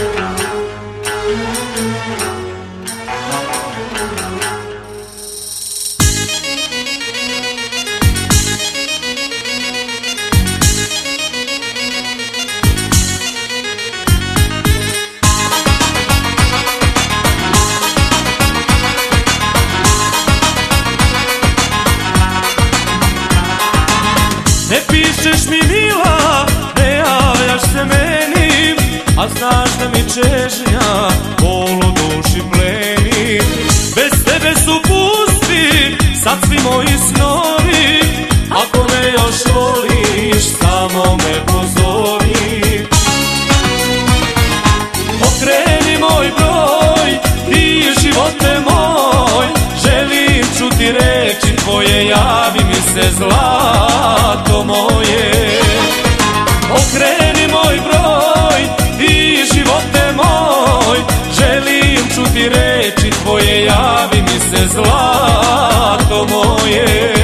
Ne pišeš mi mila, ne javljaš se meni A znaš Čuti reći tvoje, javi mi se zlato moje.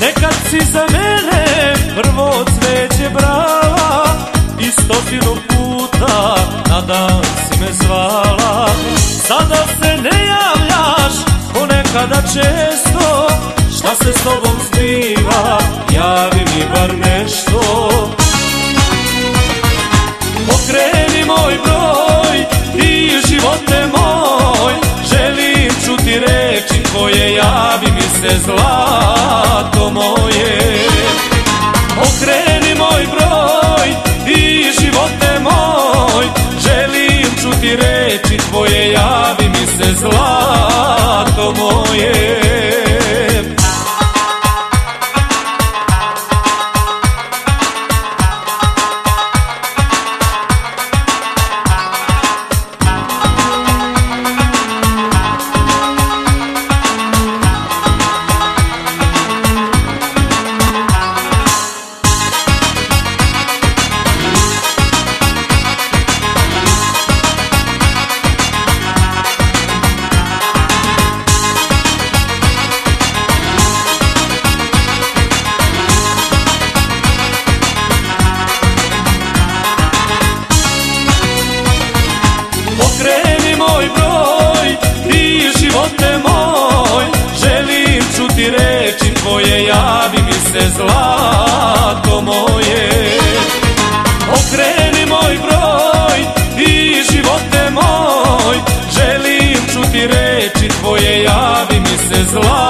Nekad si za mene prvo cveće brala I stotinu puta na dan si me zvala. Sada se ne javljaš ko nekada često. Šta se s tobom zbiva, javi mi bar nešto. Pokreni moj broj, ti živote moj. Želim čuti reći tvoje, javi mi se zla riječi tvoje javi mi se zla. ti reči tvoje javi mi se zlato moje. Okreni moj broj i živote moj Želim čuti reči tvoje javi mi se zlato